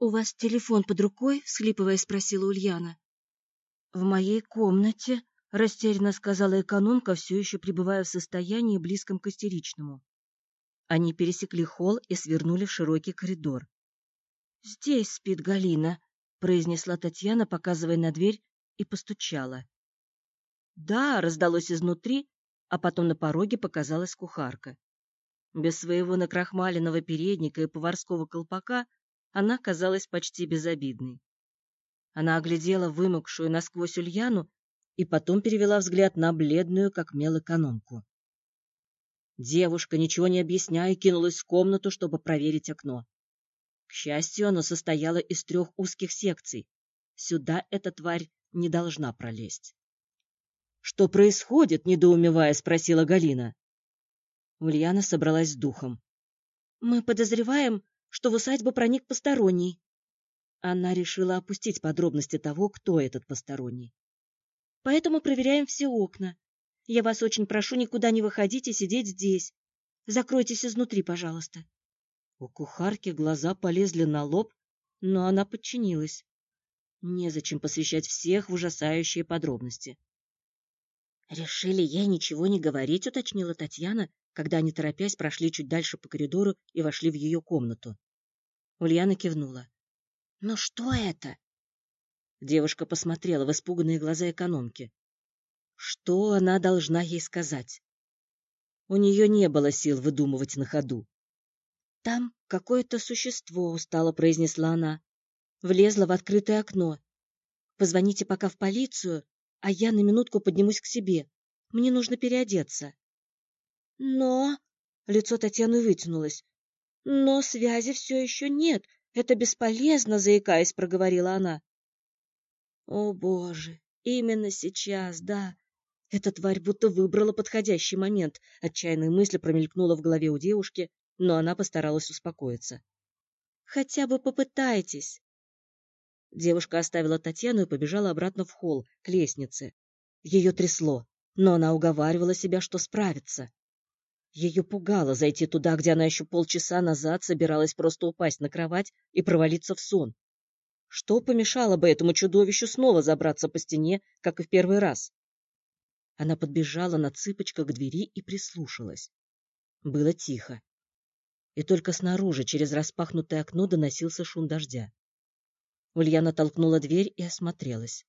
У вас телефон под рукой? — всхлипывая спросила Ульяна. — В моей комнате, — растерянно сказала экономка, все еще пребывая в состоянии, близком к истеричному. Они пересекли холл и свернули в широкий коридор. — Здесь спит Галина, — произнесла Татьяна, показывая на дверь, и постучала. «Да», — раздалось изнутри, а потом на пороге показалась кухарка. Без своего накрахмаленного передника и поварского колпака она казалась почти безобидной. Она оглядела вымокшую насквозь Ульяну и потом перевела взгляд на бледную, как мел, экономку. Девушка, ничего не объясняя, кинулась в комнату, чтобы проверить окно. К счастью, оно состояло из трех узких секций. Сюда эта тварь не должна пролезть. «Что происходит?» — недоумевая спросила Галина. Ульяна собралась с духом. «Мы подозреваем, что в усадьбу проник посторонний». Она решила опустить подробности того, кто этот посторонний. «Поэтому проверяем все окна. Я вас очень прошу никуда не выходить и сидеть здесь. Закройтесь изнутри, пожалуйста». У кухарки глаза полезли на лоб, но она подчинилась. Незачем посвящать всех в ужасающие подробности. «Решили ей ничего не говорить», — уточнила Татьяна, когда они, торопясь, прошли чуть дальше по коридору и вошли в ее комнату. Ульяна кивнула. «Ну что это?» Девушка посмотрела в испуганные глаза экономки. Что она должна ей сказать? У нее не было сил выдумывать на ходу. «Там какое-то существо», — устало произнесла она. Влезла в открытое окно. «Позвоните пока в полицию, а я на минутку поднимусь к себе. Мне нужно переодеться. Но... Лицо Татьяны вытянулось. Но связи все еще нет. Это бесполезно, заикаясь, проговорила она. О, боже, именно сейчас, да. Эта тварь будто выбрала подходящий момент. Отчаянная мысль промелькнула в голове у девушки, но она постаралась успокоиться. Хотя бы попытайтесь. Девушка оставила Татьяну и побежала обратно в холл, к лестнице. Ее трясло, но она уговаривала себя, что справится. Ее пугало зайти туда, где она еще полчаса назад собиралась просто упасть на кровать и провалиться в сон. Что помешало бы этому чудовищу снова забраться по стене, как и в первый раз? Она подбежала на цыпочках к двери и прислушалась. Было тихо. И только снаружи, через распахнутое окно, доносился шум дождя. Ульяна толкнула дверь и осмотрелась.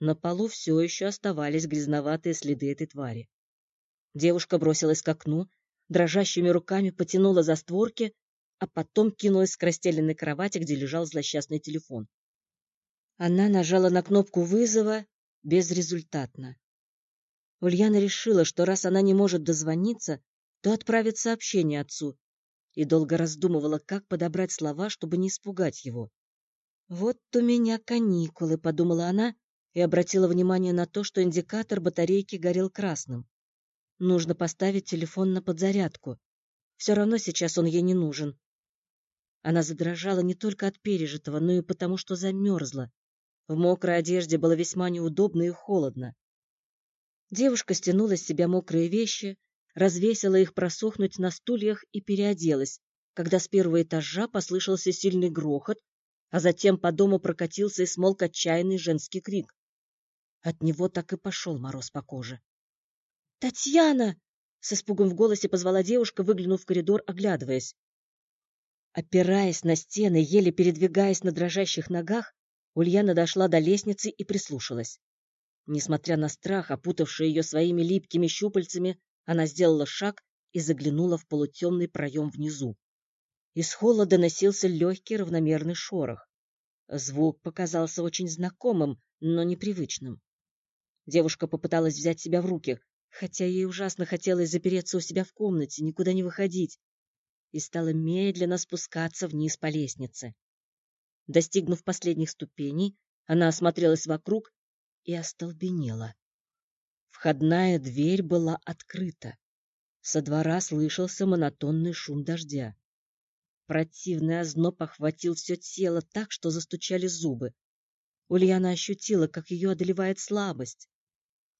На полу все еще оставались грязноватые следы этой твари. Девушка бросилась к окну, дрожащими руками потянула за створки, а потом кинулась к расстеленной кровати, где лежал злосчастный телефон. Она нажала на кнопку вызова безрезультатно. Ульяна решила, что раз она не может дозвониться, то отправит сообщение отцу, и долго раздумывала, как подобрать слова, чтобы не испугать его. «Вот у меня каникулы», — подумала она и обратила внимание на то, что индикатор батарейки горел красным. Нужно поставить телефон на подзарядку. Все равно сейчас он ей не нужен. Она задрожала не только от пережитого, но и потому, что замерзла. В мокрой одежде было весьма неудобно и холодно. Девушка стянула с себя мокрые вещи, развесила их просохнуть на стульях и переоделась, когда с первого этажа послышался сильный грохот, а затем по дому прокатился и смолк отчаянный женский крик. От него так и пошел мороз по коже. «Татьяна!» — с испугом в голосе позвала девушка, выглянув в коридор, оглядываясь. Опираясь на стены, еле передвигаясь на дрожащих ногах, Ульяна дошла до лестницы и прислушалась. Несмотря на страх, опутавший ее своими липкими щупальцами, она сделала шаг и заглянула в полутемный проем внизу. Из холла доносился легкий равномерный шорох. Звук показался очень знакомым, но непривычным. Девушка попыталась взять себя в руки, хотя ей ужасно хотелось запереться у себя в комнате, никуда не выходить, и стала медленно спускаться вниз по лестнице. Достигнув последних ступеней, она осмотрелась вокруг и остолбенела. Входная дверь была открыта. Со двора слышался монотонный шум дождя. Противный озноб охватил все тело так, что застучали зубы. Ульяна ощутила, как ее одолевает слабость.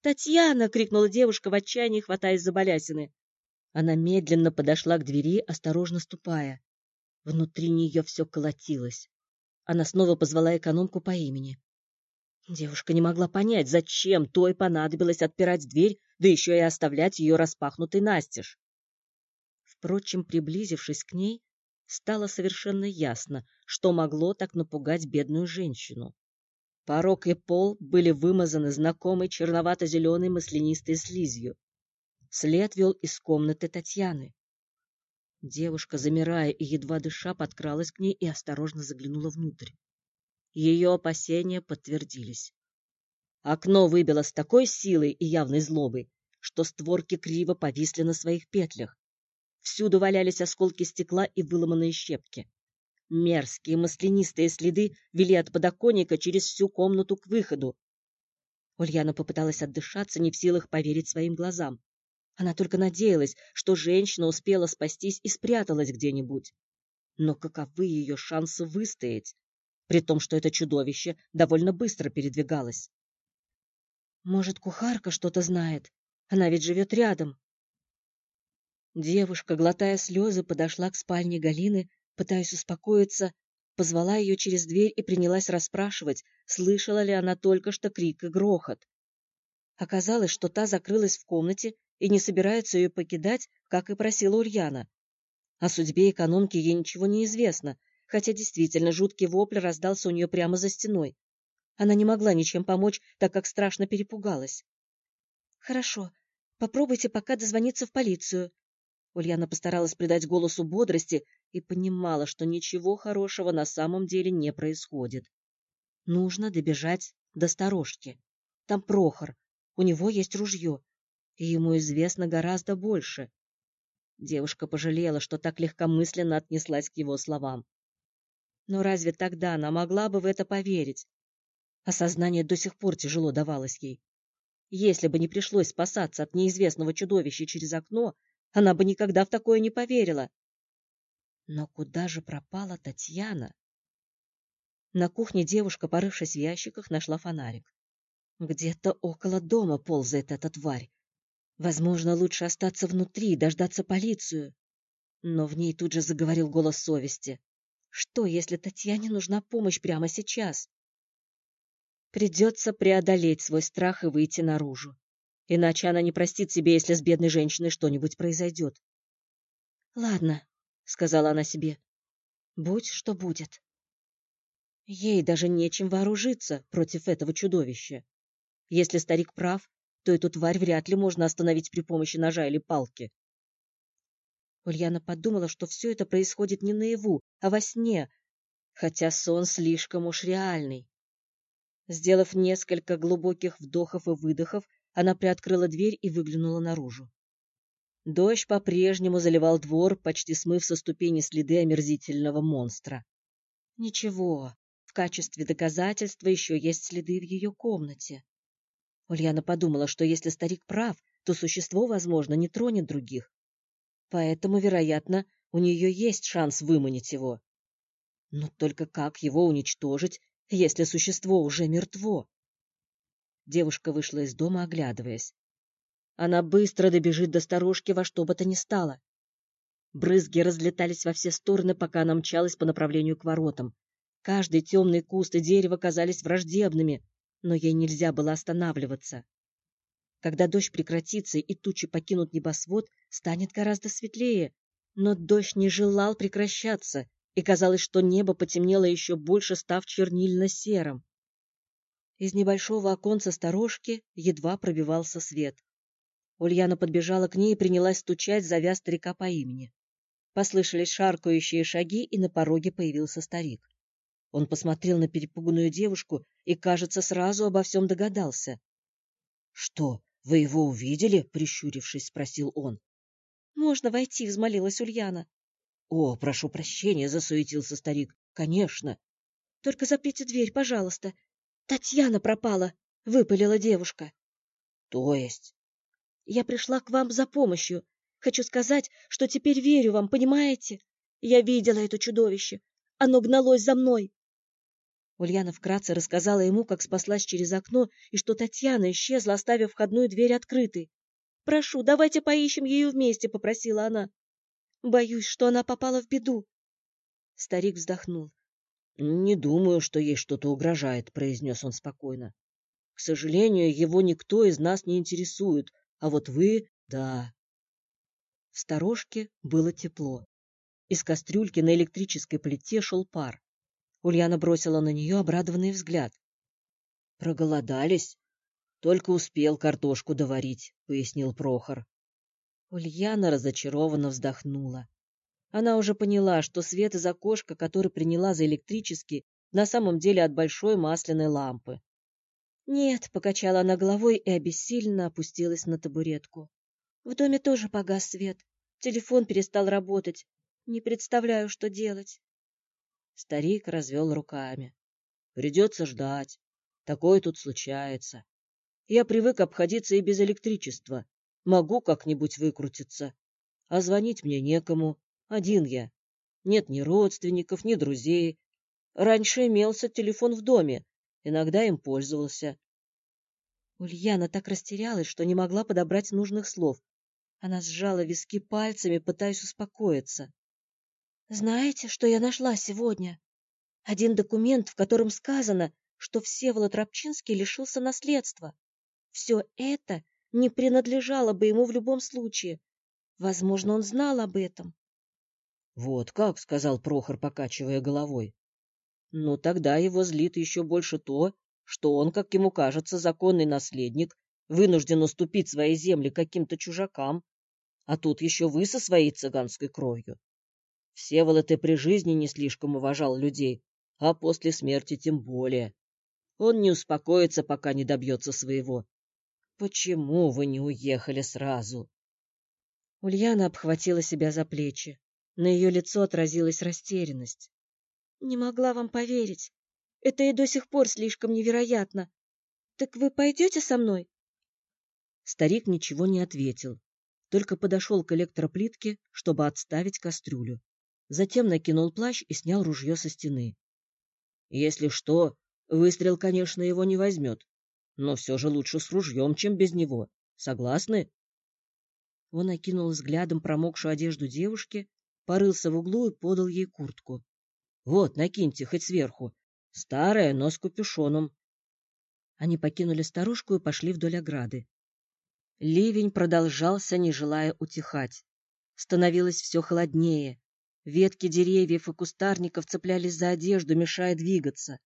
«Татьяна!» — крикнула девушка в отчаянии, хватаясь за балясины. Она медленно подошла к двери, осторожно ступая. Внутри нее все колотилось. Она снова позвала экономку по имени. Девушка не могла понять, зачем той понадобилось отпирать дверь, да еще и оставлять ее распахнутой настежь. Впрочем, приблизившись к ней, стало совершенно ясно, что могло так напугать бедную женщину. Порог и пол были вымазаны знакомой черновато-зеленой маслянистой слизью. След вел из комнаты Татьяны. Девушка, замирая и едва дыша, подкралась к ней и осторожно заглянула внутрь. Ее опасения подтвердились. Окно выбило с такой силой и явной злобой, что створки криво повисли на своих петлях. Всюду валялись осколки стекла и выломанные щепки. Мерзкие маслянистые следы вели от подоконника через всю комнату к выходу. Ульяна попыталась отдышаться, не в силах поверить своим глазам. Она только надеялась, что женщина успела спастись и спряталась где-нибудь. Но каковы ее шансы выстоять, при том, что это чудовище довольно быстро передвигалось? Может, кухарка что-то знает? Она ведь живет рядом. Девушка, глотая слезы, подошла к спальне Галины Пытаясь успокоиться, позвала ее через дверь и принялась расспрашивать, слышала ли она только что крик и грохот. Оказалось, что та закрылась в комнате и не собирается ее покидать, как и просила Ульяна. О судьбе экономки ей ничего не известно, хотя действительно жуткий вопль раздался у нее прямо за стеной. Она не могла ничем помочь, так как страшно перепугалась. — Хорошо, попробуйте пока дозвониться в полицию. Ульяна постаралась придать голосу бодрости и понимала, что ничего хорошего на самом деле не происходит. Нужно добежать до сторожки. Там Прохор, у него есть ружье, и ему известно гораздо больше. Девушка пожалела, что так легкомысленно отнеслась к его словам. Но разве тогда она могла бы в это поверить? Осознание до сих пор тяжело давалось ей. Если бы не пришлось спасаться от неизвестного чудовища через окно, она бы никогда в такое не поверила. Но куда же пропала Татьяна? На кухне девушка, порывшись в ящиках, нашла фонарик. Где-то около дома ползает эта тварь. Возможно, лучше остаться внутри и дождаться полицию. Но в ней тут же заговорил голос совести. Что, если Татьяне нужна помощь прямо сейчас? Придется преодолеть свой страх и выйти наружу. Иначе она не простит себе, если с бедной женщиной что-нибудь произойдет. Ладно, — сказала она себе. «Будь что будет». Ей даже нечем вооружиться против этого чудовища. Если старик прав, то эту тварь вряд ли можно остановить при помощи ножа или палки. Ульяна подумала, что все это происходит не наяву, а во сне, хотя сон слишком уж реальный. Сделав несколько глубоких вдохов и выдохов, она приоткрыла дверь и выглянула наружу. Дождь по-прежнему заливал двор, почти смыв со ступени следы омерзительного монстра. Ничего, в качестве доказательства еще есть следы в ее комнате. Ульяна подумала, что если старик прав, то существо, возможно, не тронет других. Поэтому, вероятно, у нее есть шанс выманить его. Но только как его уничтожить, если существо уже мертво? Девушка вышла из дома, оглядываясь. Она быстро добежит до сторожки во что бы то ни стало. Брызги разлетались во все стороны, пока она мчалась по направлению к воротам. Каждый темный куст и дерево казались враждебными, но ей нельзя было останавливаться. Когда дождь прекратится и тучи покинут небосвод, станет гораздо светлее. Но дождь не желал прекращаться, и казалось, что небо потемнело еще больше, став чернильно-серым. Из небольшого оконца сторожки едва пробивался свет. Ульяна подбежала к ней и принялась стучать, зовя старика по имени. Послышались шаркающие шаги, и на пороге появился старик. Он посмотрел на перепуганную девушку и, кажется, сразу обо всем догадался. — Что, вы его увидели? — прищурившись, спросил он. — Можно войти, — взмолилась Ульяна. — О, прошу прощения, — засуетился старик. — Конечно. — Только заприте дверь, пожалуйста. Татьяна пропала, — выпалила девушка. — То есть? Я пришла к вам за помощью. Хочу сказать, что теперь верю вам, понимаете? Я видела это чудовище. Оно гналось за мной. Ульяна вкратце рассказала ему, как спаслась через окно, и что Татьяна исчезла, оставив входную дверь открытой. «Прошу, давайте поищем ее вместе», — попросила она. «Боюсь, что она попала в беду». Старик вздохнул. Не думаю, что ей что-то угрожает, произнес он спокойно. К сожалению, его никто из нас не интересует, а вот вы — да. В сторожке было тепло. Из кастрюльки на электрической плите шел пар. Ульяна бросила на нее обрадованный взгляд. «Проголодались? Только успел картошку доварить», — пояснил Прохор. Ульяна разочарованно вздохнула. Она уже поняла, что свет из окошка, который приняла за электрический, на самом деле от большой масляной лампы. «Нет», — покачала она головой и обессиленно опустилась на табуретку. «В доме тоже погас свет. Телефон перестал работать. Не представляю, что делать». Старик развел руками. «Придется ждать. Такое тут случается. Я привык обходиться и без электричества. Могу как-нибудь выкрутиться. А звонить мне некому. Один я. Нет ни родственников, ни друзей. Раньше имелся телефон в доме, Иногда им пользовался. Ульяна так растерялась, что не могла подобрать нужных слов. Она сжала виски пальцами, пытаясь успокоиться. «Знаете, что я нашла сегодня? Один документ, в котором сказано, что Всеволод Рабчинский лишился наследства. Все это не принадлежало бы ему в любом случае. Возможно, он знал об этом». «Вот как», — сказал Прохор, покачивая головой. Но тогда его злит еще больше то, что он, как ему кажется, законный наследник, вынужден уступить свои земли каким-то чужакам, а тут еще вы со своей цыганской кровью. Всеволод и при жизни не слишком уважал людей, а после смерти тем более. Он не успокоится, пока не добьется своего. Почему вы не уехали сразу? Ульяна обхватила себя за плечи. На ее лицо отразилась растерянность. Не могла вам поверить. Это и до сих пор слишком невероятно. Так вы пойдете со мной? Старик ничего не ответил, только подошел к электроплитке, чтобы отставить кастрюлю. Затем накинул плащ и снял ружье со стены. Если что, выстрел, конечно, его не возьмет, но все же лучше с ружьем, чем без него. Согласны? Он окинул взглядом промокшую одежду девушки, порылся в углу и подал ей куртку. Вот, накиньте хоть сверху. Старая, но с капюшоном. Они покинули старушку и пошли вдоль ограды. Ливень продолжался, не желая утихать. Становилось все холоднее. Ветки деревьев и кустарников цеплялись за одежду, мешая двигаться.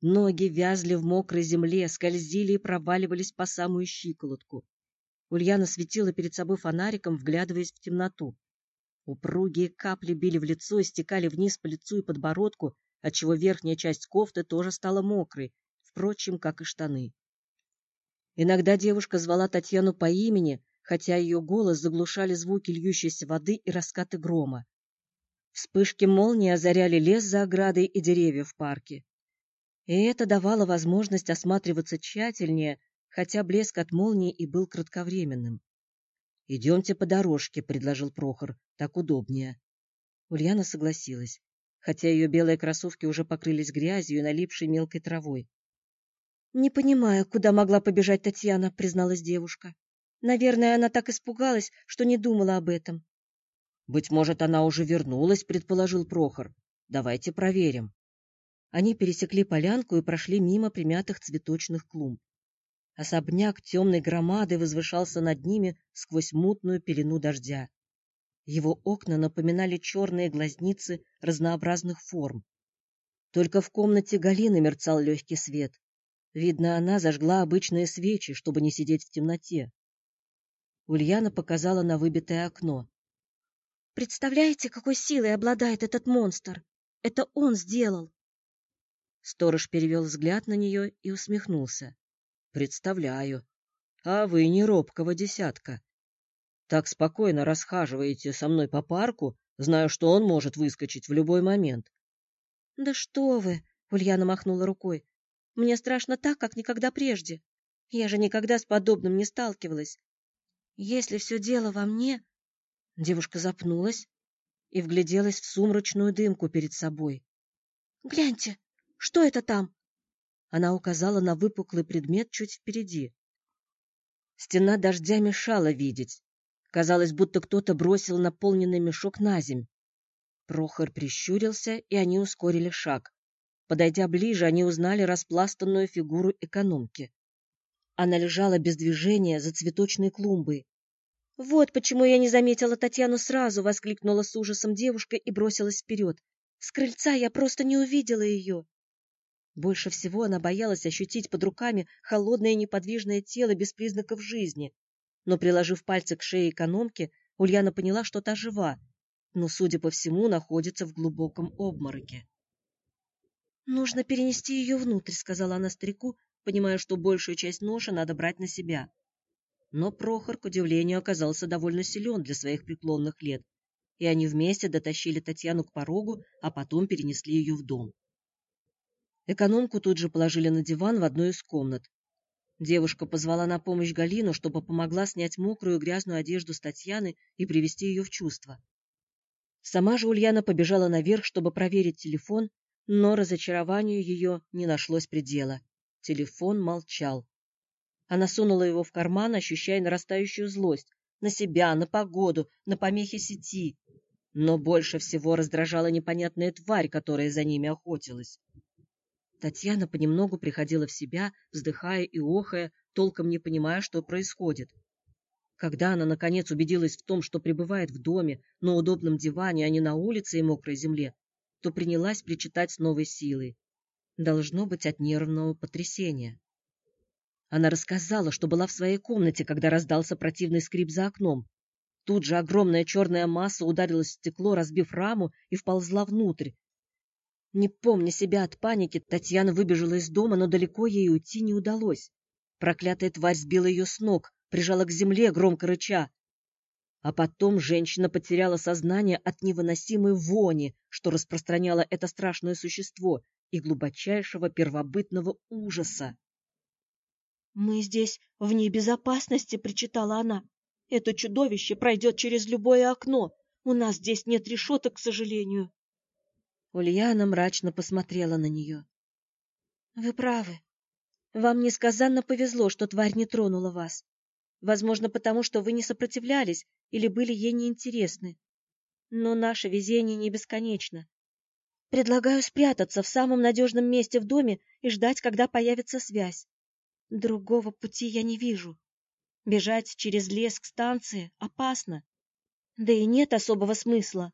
Ноги вязли в мокрой земле, скользили и проваливались по самую щиколотку. Ульяна светила перед собой фонариком, вглядываясь в темноту. Упругие капли били в лицо и стекали вниз по лицу и подбородку, отчего верхняя часть кофты тоже стала мокрой, впрочем, как и штаны. Иногда девушка звала Татьяну по имени, хотя ее голос заглушали звуки льющейся воды и раскаты грома. Вспышки молнии озаряли лес за оградой и деревья в парке. И это давало возможность осматриваться тщательнее, хотя блеск от молнии и был кратковременным. «Идемте по дорожке», — предложил Прохор. «Так удобнее». Ульяна согласилась, хотя ее белые кроссовки уже покрылись грязью и налипшей мелкой травой. «Не понимаю, куда могла побежать Татьяна», — призналась девушка. «Наверное, она так испугалась, что не думала об этом». «Быть может, она уже вернулась», — предположил Прохор. «Давайте проверим». Они пересекли полянку и прошли мимо примятых цветочных клумб. Особняк темной громады возвышался над ними сквозь мутную пелену дождя. Его окна напоминали черные глазницы разнообразных форм. Только в комнате Галины мерцал легкий свет. Видно, она зажгла обычные свечи, чтобы не сидеть в темноте. Ульяна показала на выбитое окно. «Представляете, какой силой обладает этот монстр? Это он сделал!» Сторож перевел взгляд на нее и усмехнулся. Представляю. А вы не робкого десятка. Так спокойно расхаживаете со мной по парку, зная, что он может выскочить в любой момент. Да что вы, Ульяна махнула рукой. Мне страшно так, как никогда прежде. Я же никогда с подобным не сталкивалась. Если все дело во мне... Девушка запнулась и вгляделась в сумрачную дымку перед собой. «Гляньте, что это там?» Она указала на выпуклый предмет чуть впереди. Стена дождя мешала видеть. Казалось, будто кто-то бросил наполненный мешок на земь. Прохор прищурился, и они ускорили шаг. Подойдя ближе, они узнали распластанную фигуру экономки. Она лежала без движения за цветочной клумбой. «Вот почему я не заметила Татьяну сразу!» — воскликнула с ужасом девушка и бросилась вперед. «С крыльца я просто не увидела ее!» Больше всего она боялась ощутить под руками холодное неподвижное тело без признаков жизни. Но, приложив пальцы к шее экономки, Ульяна поняла, что та жива, но, судя по всему, находится в глубоком обмороке. «Нужно перенести ее внутрь», — сказала она старику, понимая, что большую часть ноши надо брать на себя. Но Прохор, к удивлению, оказался довольно силен для своих преклонных лет, и они вместе дотащили Татьяну к порогу, а потом перенесли ее в дом. Экономку тут же положили на диван в одну из комнат. Девушка позвала на помощь Галину, чтобы помогла снять мокрую грязную одежду с Татьяны и привести ее в чувство. Сама же Ульяна побежала наверх, чтобы проверить телефон, но разочарованию ее не нашлось предела. Телефон молчал. Она сунула его в карман, ощущая нарастающую злость. На себя, на погоду, на помехи сети. Но больше всего раздражала непонятная тварь, которая за ними охотилась. Татьяна понемногу приходила в себя, вздыхая и охая, толком не понимая, что происходит. Когда она, наконец, убедилась в том, что пребывает в доме, на удобном диване, а не на улице и мокрой земле, то принялась причитать с новой силой. Должно быть от нервного потрясения. Она рассказала, что была в своей комнате, когда раздался противный скрип за окном. Тут же огромная черная масса ударилась в стекло, разбив раму, и вползла внутрь. Не помня себя от паники, Татьяна выбежала из дома, но далеко ей уйти не удалось. Проклятая тварь сбила ее с ног, прижала к земле, громко рыча. А потом женщина потеряла сознание от невыносимой вони, что распространяло это страшное существо, и глубочайшего первобытного ужаса. «Мы здесь в небезопасности», — причитала она. «Это чудовище пройдет через любое окно. У нас здесь нет решеток, к сожалению». Ульяна мрачно посмотрела на нее. «Вы правы. Вам несказанно повезло, что тварь не тронула вас. Возможно, потому что вы не сопротивлялись или были ей неинтересны. Но наше везение не бесконечно. Предлагаю спрятаться в самом надежном месте в доме и ждать, когда появится связь. Другого пути я не вижу. Бежать через лес к станции опасно. Да и нет особого смысла.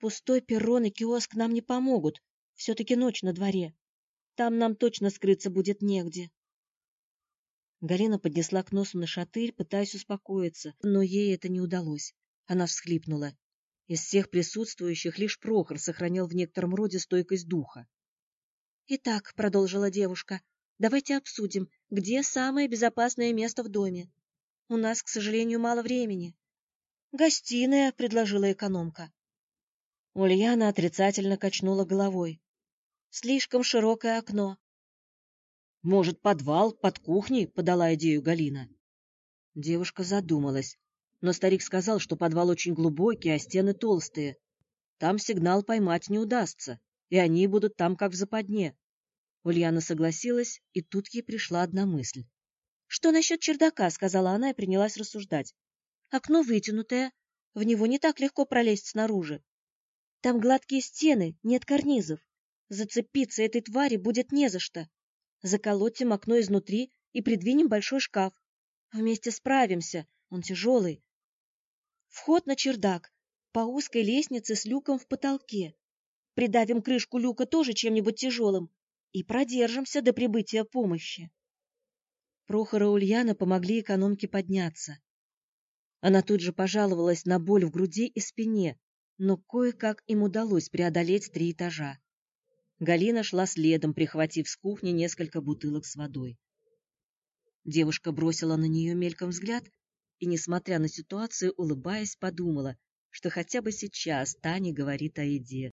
Пустой перрон и киоск нам не помогут. Все-таки ночь на дворе. Там нам точно скрыться будет негде. Галина поднесла к носу на шатырь, пытаясь успокоиться, но ей это не удалось. Она всхлипнула. Из всех присутствующих лишь Прохор сохранял в некотором роде стойкость духа. «Итак», — продолжила девушка, — «давайте обсудим, где самое безопасное место в доме. У нас, к сожалению, мало времени». «Гостиная», — предложила экономка. Ульяна отрицательно качнула головой. «Слишком широкое окно. «Может, подвал, под кухней?» — подала идею Галина. Девушка задумалась, но старик сказал, что подвал очень глубокий, а стены толстые. Там сигнал поймать не удастся, и они будут там, как в западне. Ульяна согласилась, и тут ей пришла одна мысль. «Что насчет чердака?» — сказала она и принялась рассуждать. «Окно вытянутое, в него не так легко пролезть снаружи. Там гладкие стены, нет карнизов. Зацепиться этой твари будет не за что. Заколотим окно изнутри и придвинем большой шкаф. Вместе справимся, он тяжелый. Вход на чердак, по узкой лестнице с люком в потолке. Придавим крышку люка тоже чем-нибудь тяжелым и продержимся до прибытия помощи. Прохор и Ульяна помогли экономке подняться. Она тут же пожаловалась на боль в груди и спине, но кое-как им удалось преодолеть три этажа. Галина шла следом, прихватив с кухни несколько бутылок с водой. Девушка бросила на нее мельком взгляд и, несмотря на ситуацию, улыбаясь, подумала, что хотя бы сейчас Таня говорит о еде.